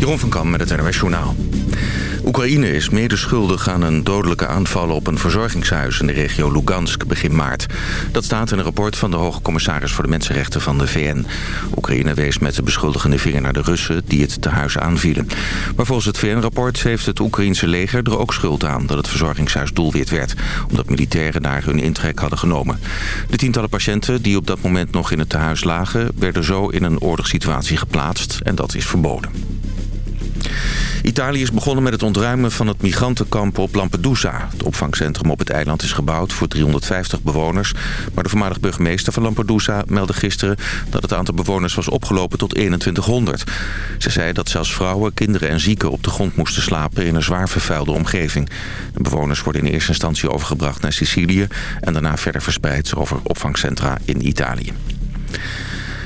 Jeroen van Kam met het NOS Journaal. Oekraïne is medeschuldig aan een dodelijke aanval op een verzorgingshuis in de regio Lugansk begin maart. Dat staat in een rapport van de hoge commissaris voor de mensenrechten van de VN. Oekraïne wees met de beschuldigende vinger naar de Russen die het tehuis aanvielen. Maar volgens het VN-rapport heeft het Oekraïense leger er ook schuld aan dat het verzorgingshuis doelwit werd. Omdat militairen daar hun intrek hadden genomen. De tientallen patiënten die op dat moment nog in het tehuis lagen werden zo in een oorlogssituatie geplaatst en dat is verboden. Italië is begonnen met het ontruimen van het migrantenkamp op Lampedusa. Het opvangcentrum op het eiland is gebouwd voor 350 bewoners. Maar de voormalig burgemeester van Lampedusa meldde gisteren... dat het aantal bewoners was opgelopen tot 2100. Ze zei dat zelfs vrouwen, kinderen en zieken op de grond moesten slapen... in een zwaar vervuilde omgeving. De bewoners worden in eerste instantie overgebracht naar Sicilië... en daarna verder verspreid over opvangcentra in Italië.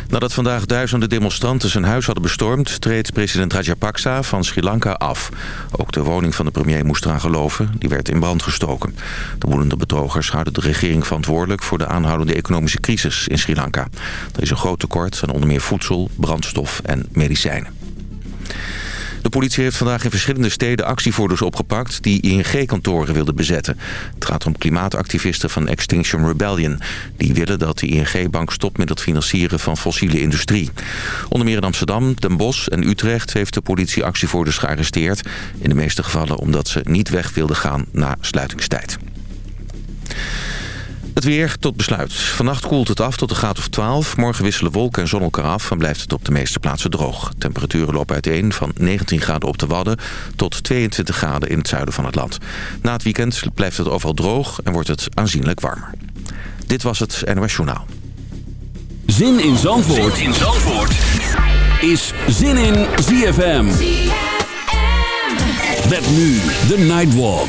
Nadat vandaag duizenden demonstranten zijn huis hadden bestormd... treedt president Rajapaksa van Sri Lanka af. Ook de woning van de premier moest eraan geloven. Die werd in brand gestoken. De woedende betogers houden de regering verantwoordelijk... voor de aanhoudende economische crisis in Sri Lanka. Er is een groot tekort aan onder meer voedsel, brandstof en medicijnen. De politie heeft vandaag in verschillende steden actievoerders opgepakt... die ING-kantoren wilden bezetten. Het gaat om klimaatactivisten van Extinction Rebellion. Die willen dat de ING-bank stopt met het financieren van fossiele industrie. Onder meer in Amsterdam, Den Bosch en Utrecht... heeft de politie actievoerders gearresteerd. In de meeste gevallen omdat ze niet weg wilden gaan na sluitingstijd. Het weer tot besluit. Vannacht koelt het af tot een graad of 12. Morgen wisselen wolken en zon elkaar af en blijft het op de meeste plaatsen droog. Temperaturen lopen uiteen van 19 graden op de Wadden tot 22 graden in het zuiden van het land. Na het weekend blijft het overal droog en wordt het aanzienlijk warmer. Dit was het NOS Journaal. Zin in Zandvoort, zin in Zandvoort. is Zin in ZFM. ZFM. Met nu de Nightwalk.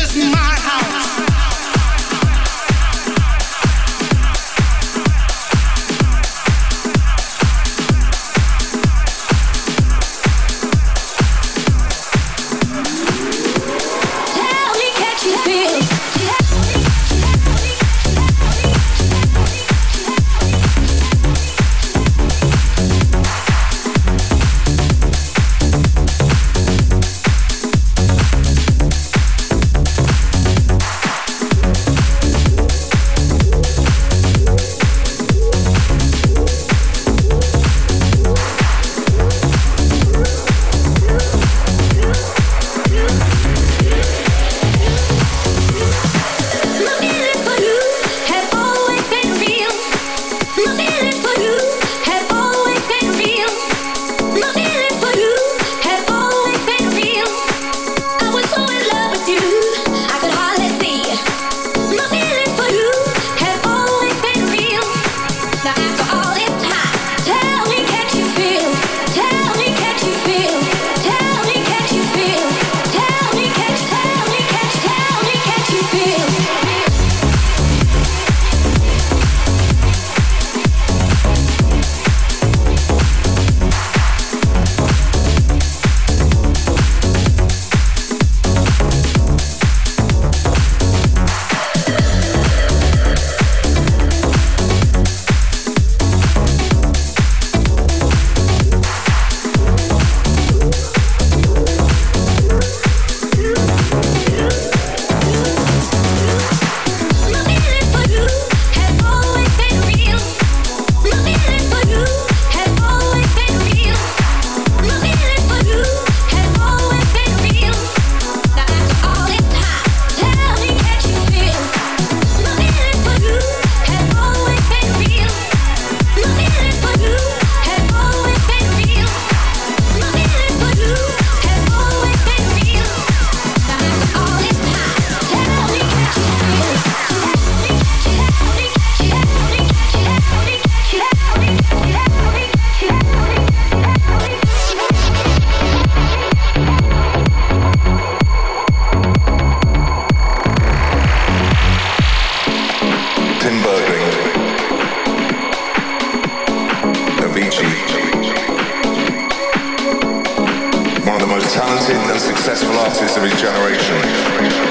successful artists of his generation.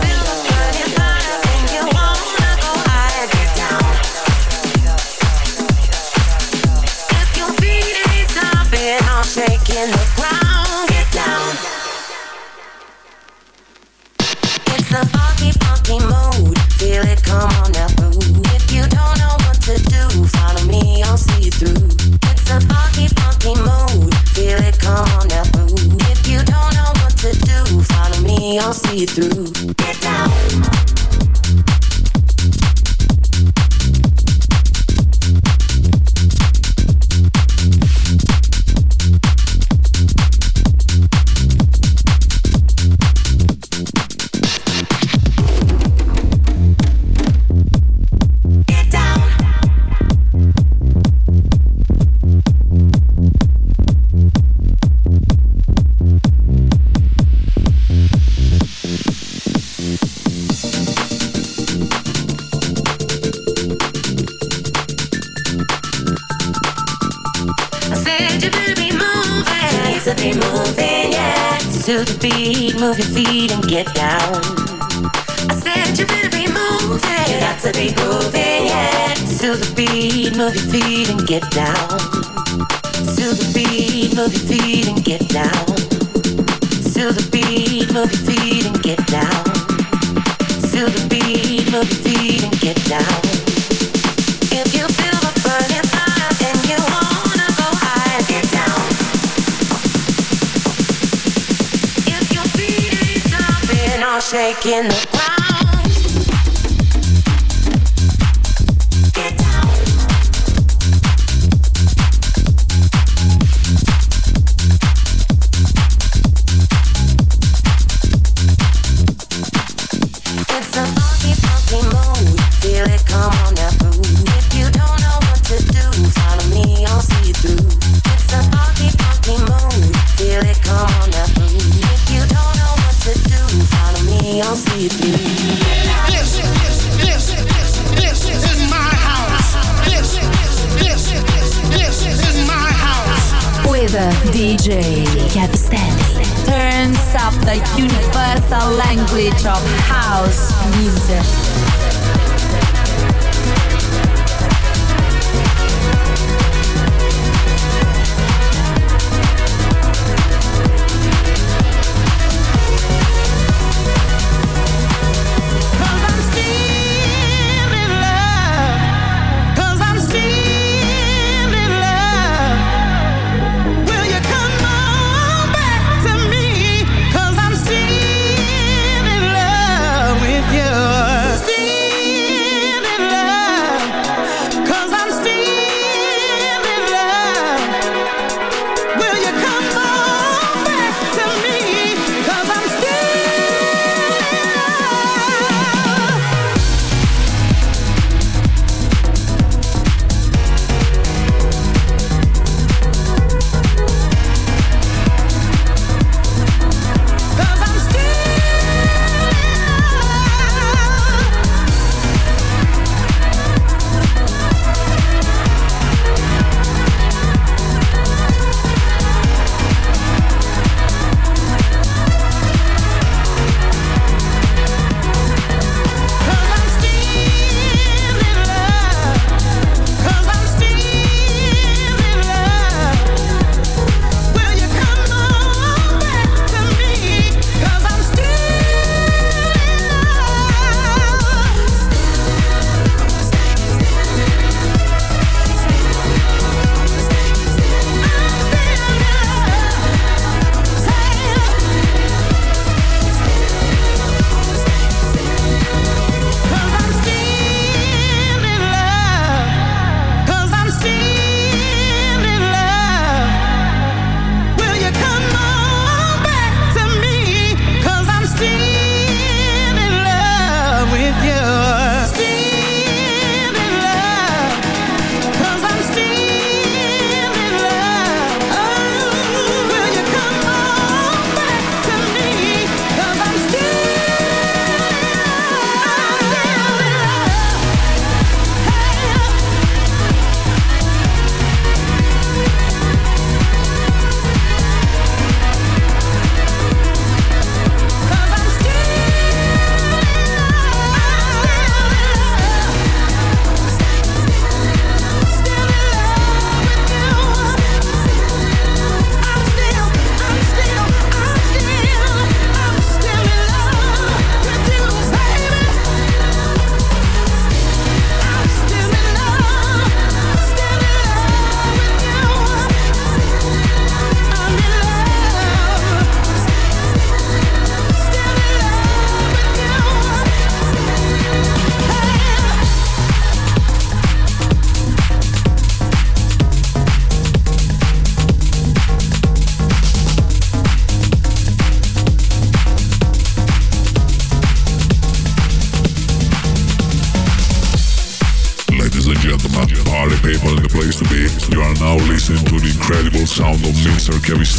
shaking the ground.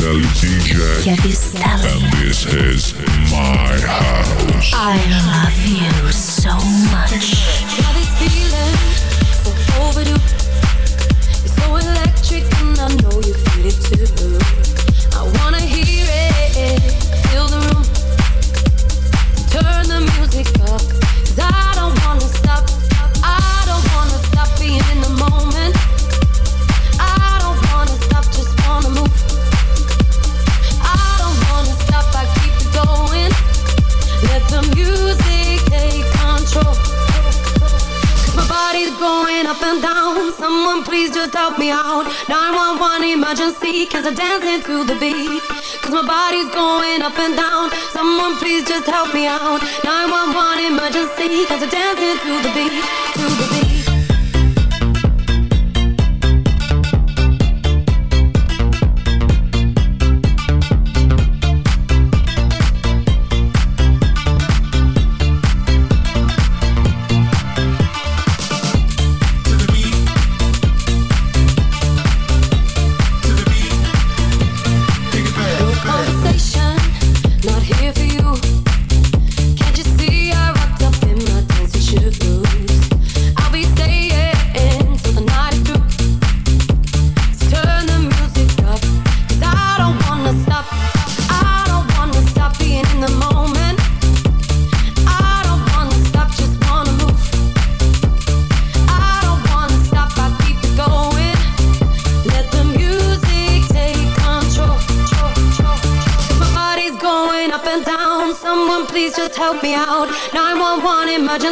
Marcelo DJ. Que é absurdo.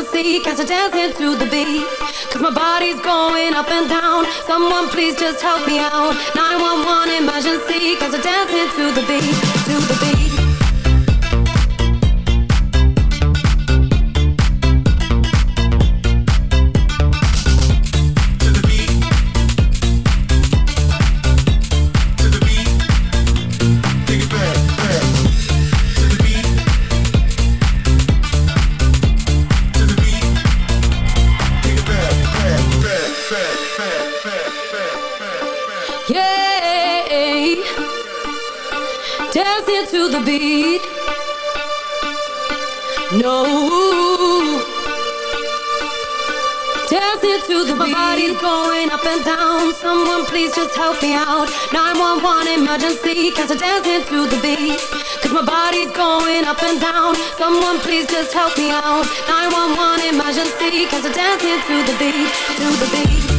frequency, catch a dancing to the beat. Cause my body's going up and down. Someone please just help me out. 911 emergency, catch a dancing to the beat, to the beat. please just help me out. 911 emergency, cause I'm dancing to the beat. Cause my body's going up and down. Someone please just help me out. 911 emergency, cause I'm dancing to the beat, to the beat.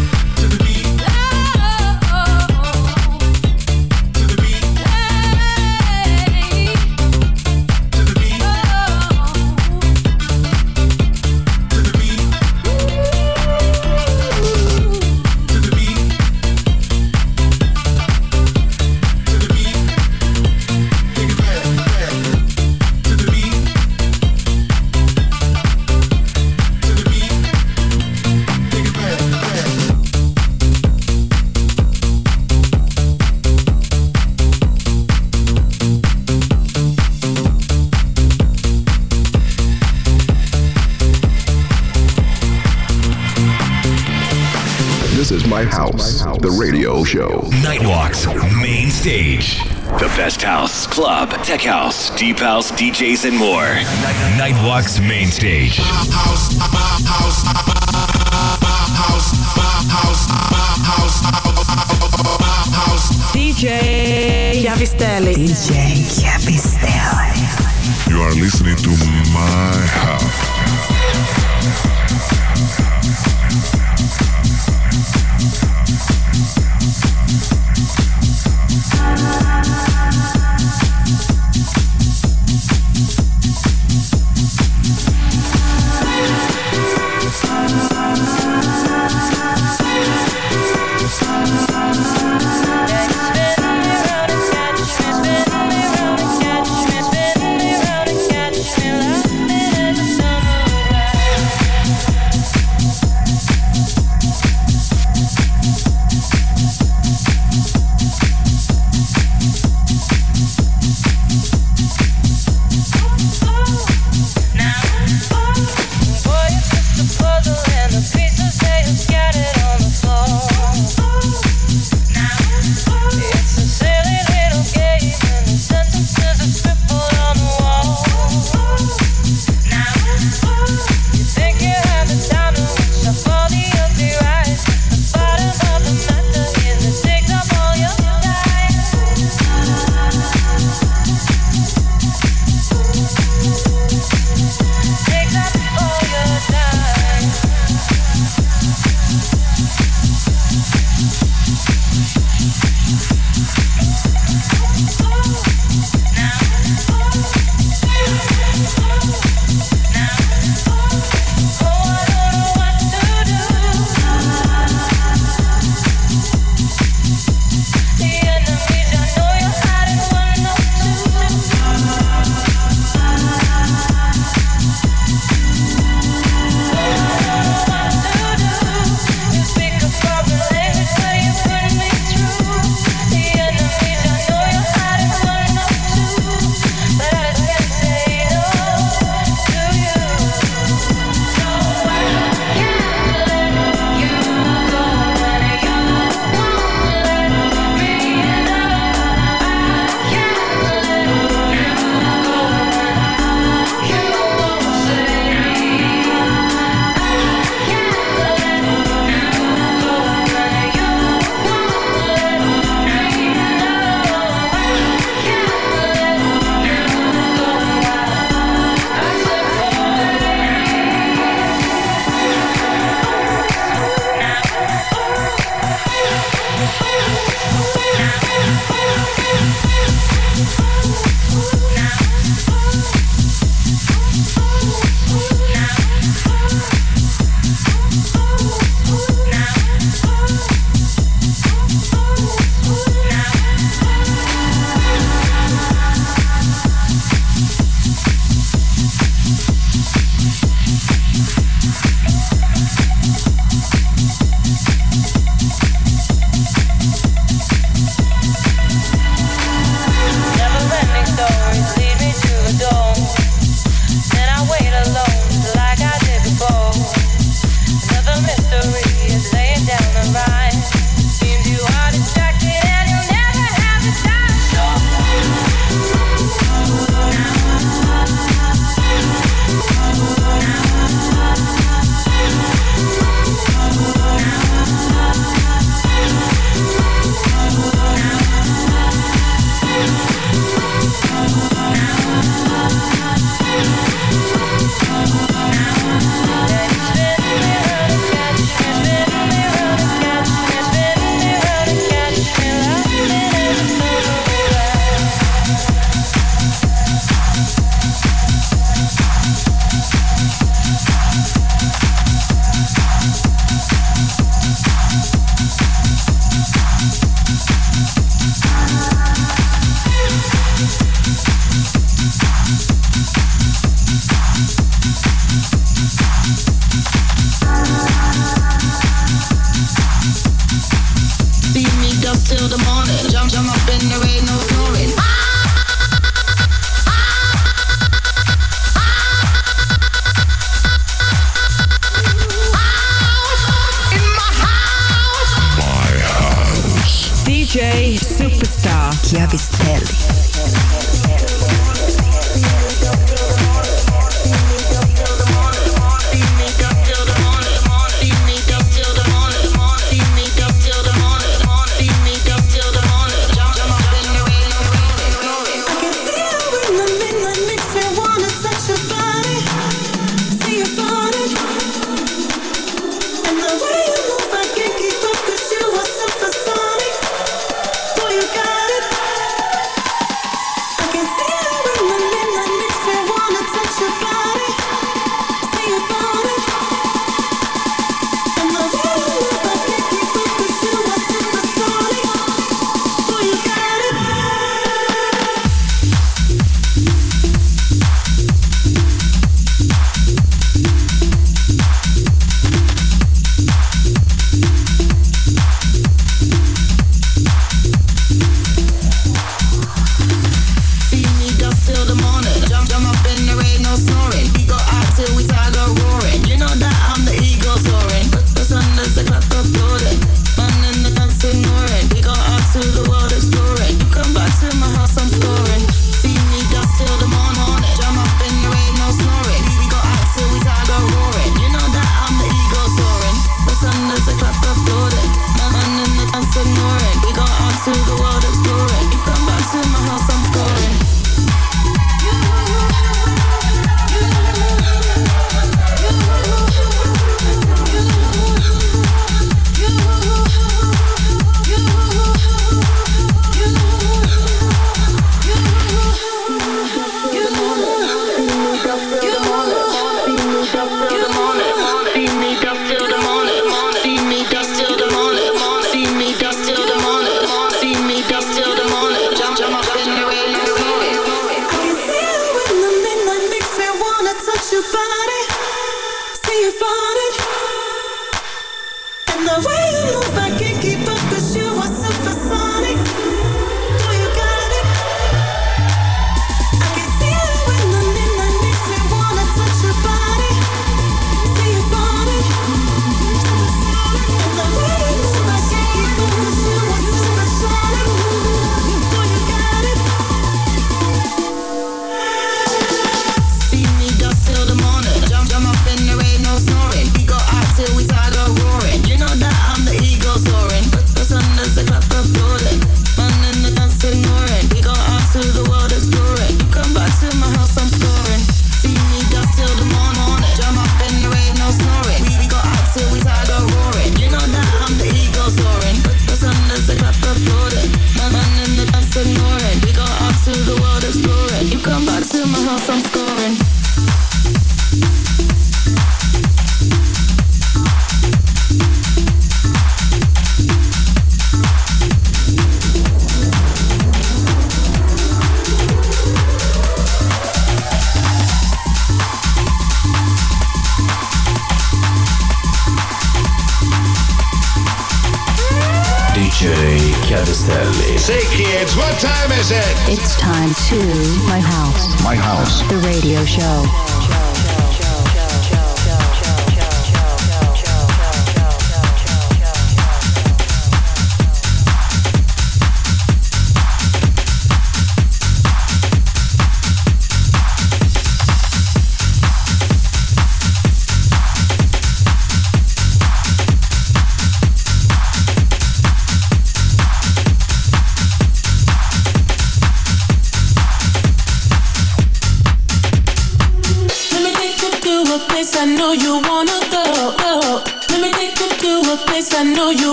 Tech house, deep house, DJs, and more. Nightwalk's main stage. DJ Chiavistelli. DJ Chiavistelli. You are listening to my house.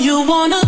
You wanna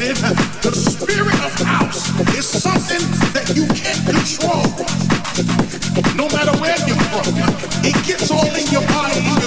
the spirit of house is something that you can't control. No matter where you're from, it gets all in your body.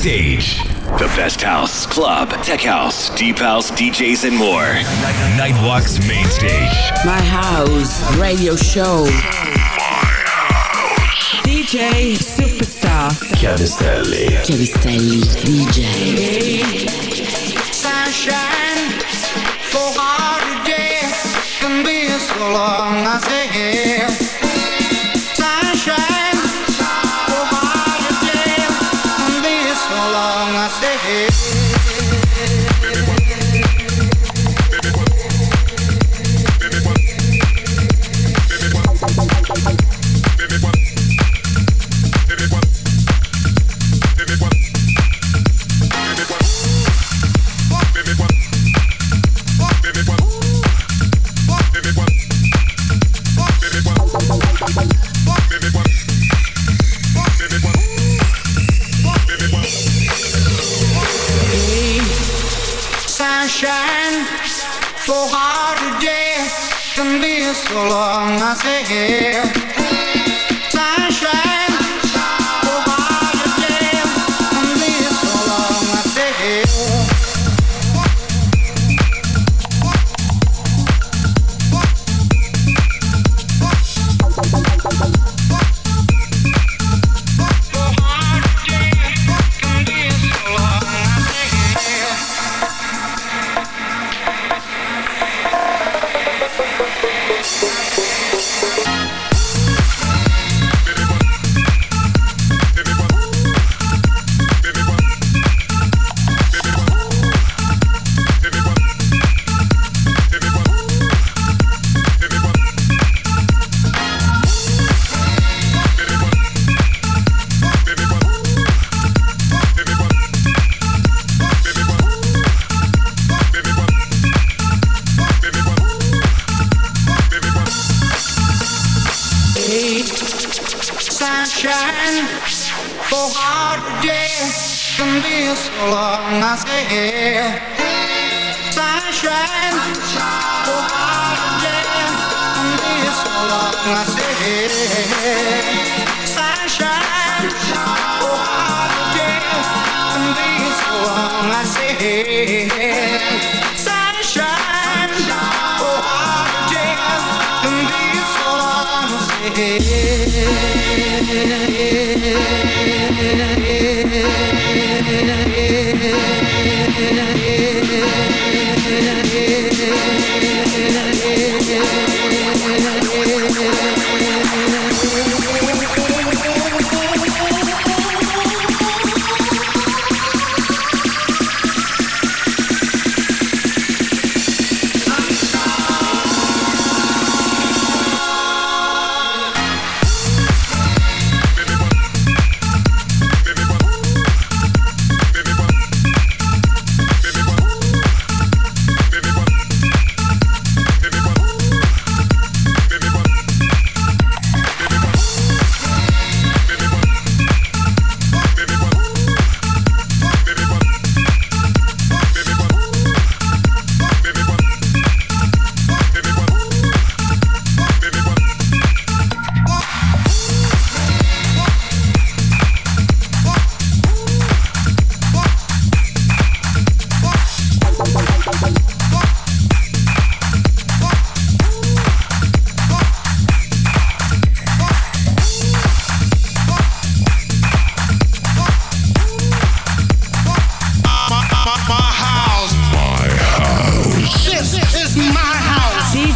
stage. The best house, club, tech house, deep house, DJs, and more. Nightwalk's main stage. My house, radio show. My House. DJ Superstar. Chiavistelli. Chiavistelli DJ. Sunshine, for hard to can be so long, I say. I sunshine, so hard to dance can be so long. I say, sunshine, so hard to dance can be so long. I say, sunshine, so hard to dance can be so long. I say, sunshine, so hard to dance can be so long.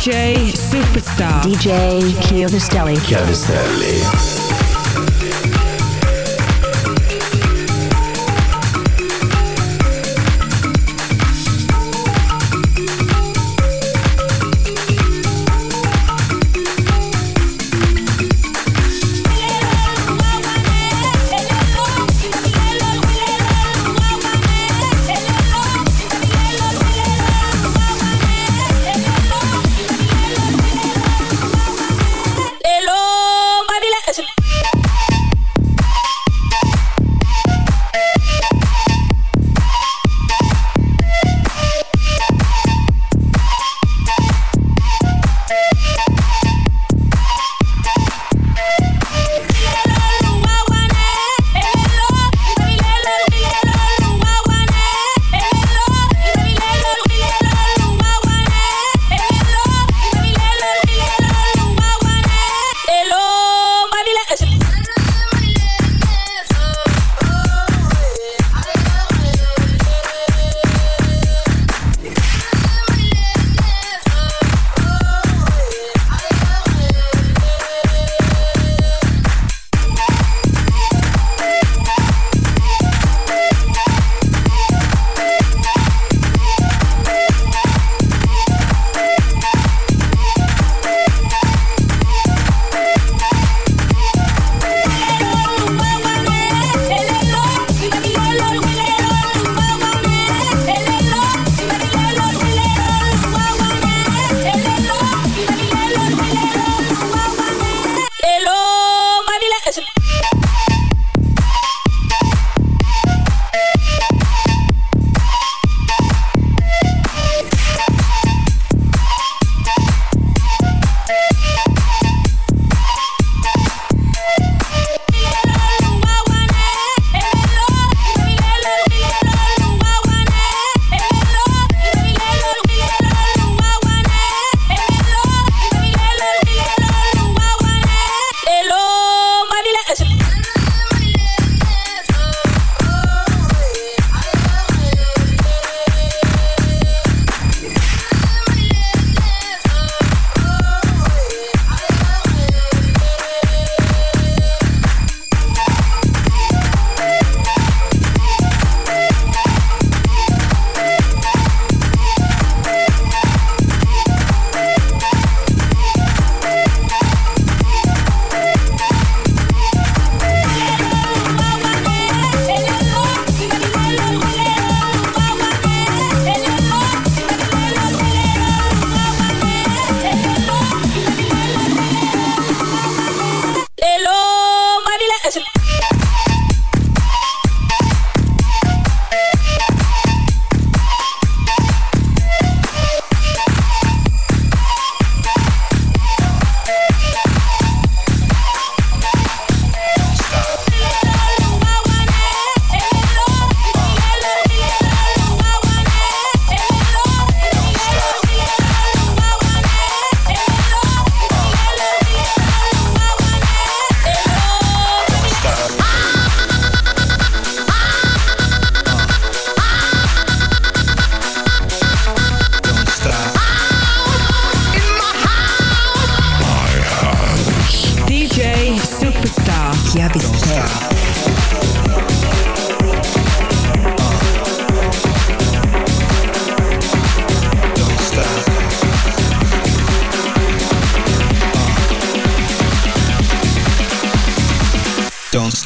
DJ Superstar. DJ Chiovistelli. Chiavistelli.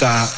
está